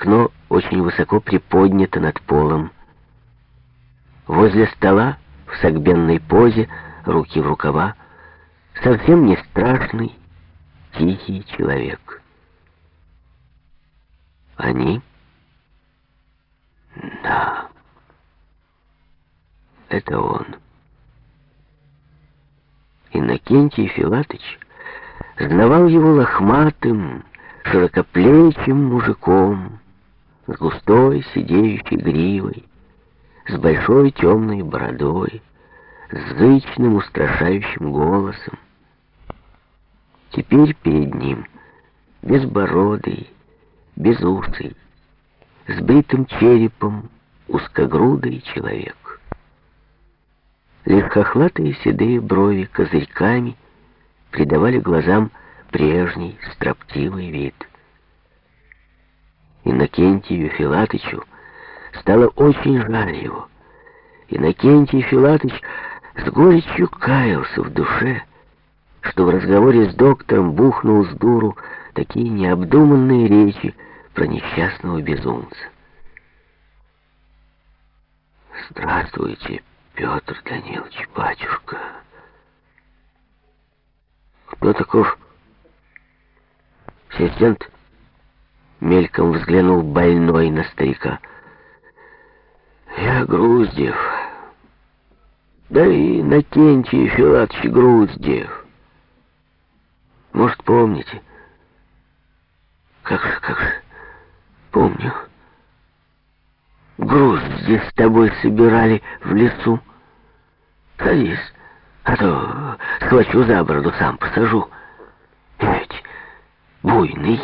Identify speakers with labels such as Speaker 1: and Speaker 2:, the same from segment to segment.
Speaker 1: Окно очень высоко приподнято над полом. Возле стола, в согбенной позе, руки в рукава, совсем не страшный, тихий человек. Они? Да. Это он. Иннокентий Филатыч знавал его лохматым, широкоплечим мужиком, с густой сидеющей гривой, с большой темной бородой, с зычным устрашающим голосом. Теперь перед ним безбородый, безусый, с бритым черепом, узкогрудый человек. Лишь седые брови козырьками придавали глазам прежний строптивый вид. Иннокентию Филатычу стало очень жаль его. Иннокентий Филатыч с горечью каялся в душе, что в разговоре с доктором бухнул с дуру такие необдуманные речи про несчастного безумца. «Здравствуйте, Петр Данилович, батюшка!» «Кто таков?» Ассистент мельком взглянул больной на старика. «Я Груздев. Да и Накентий Филатович Груздев. Может, помните?» «Как же, как же, помню. Груз здесь с тобой собирали в лесу. Садись, а то схвачу за бороду, сам посажу. Ведь буйный».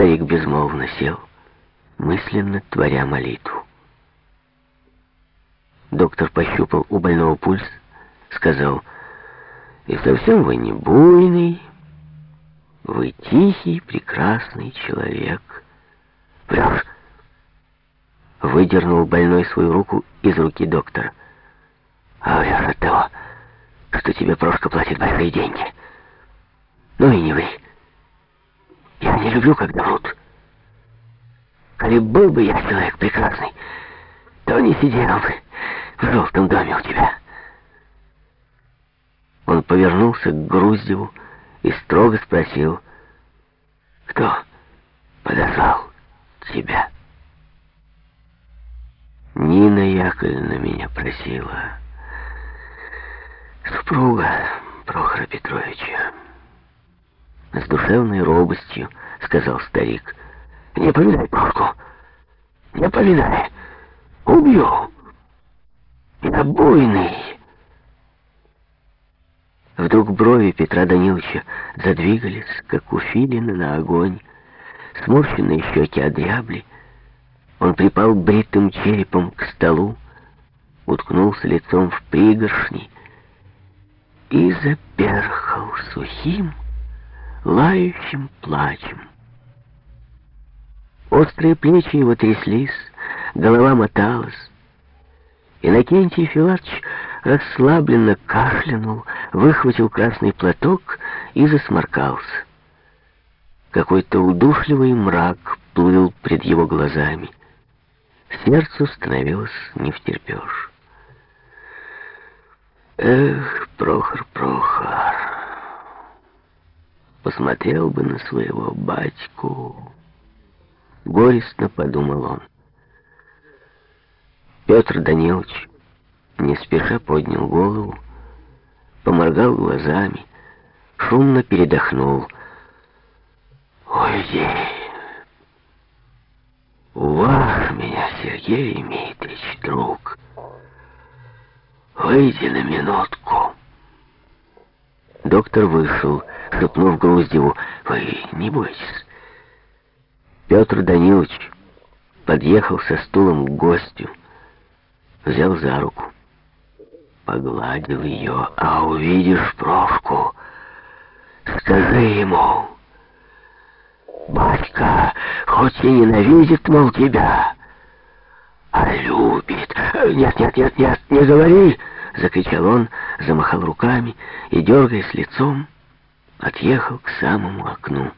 Speaker 1: Старик безмолвно сел, мысленно творя молитву. Доктор пощупал у больного пульс, сказал, «И совсем вы не буйный, вы тихий, прекрасный человек». «Врешь!» Выдернул больной свою руку из руки доктора. «А врешь от того, что тебе Прошка платит большие деньги. Ну и не ври». Я не люблю, когда врут. Коли был бы я человек прекрасный, то не сидел бы в желтом доме у тебя. Он повернулся к Груздеву и строго спросил, кто подозвал тебя? Нина Яковлевна меня просила. Супруга Прохора Петровича. С душевной робостью сказал старик. «Не поминай Прошку! Не поминай! Убью! Я буйный!» Вдруг брови Петра Даниловича задвигались, как у филина на огонь. Сморщенные щеки одрябли. Он припал бритым черепом к столу, уткнулся лицом в пригоршни и заперхал сухим, лающим плачем. Острые плечи его тряслись, голова моталась. Иннокентий Филатович расслабленно кашлянул, выхватил красный платок и засморкался. Какой-то удушливый мрак плыл пред его глазами. Сердцу становилось не втерпешь. Эх, Прохор, Прохор посмотрел бы на своего батьку. Горестно подумал он. Петр Данилович не спеша поднял голову, поморгал глазами, шумно передохнул. «Уйди! Уваж меня, Сергей Дмитриевич, друг! Выйди на минутку!» Доктор вышел, шепнув Груздеву, «Вы не бойтесь». Петр Данилович подъехал со стулом к гостю, взял за руку, погладил ее, а увидишь Прошку, скажи ему, «Батька, хоть и ненавидит, мол, тебя, а любит». «Нет, нет, нет, нет, не говори!» — закричал он, замахал руками и, дергаясь лицом, отъехал к самому окну.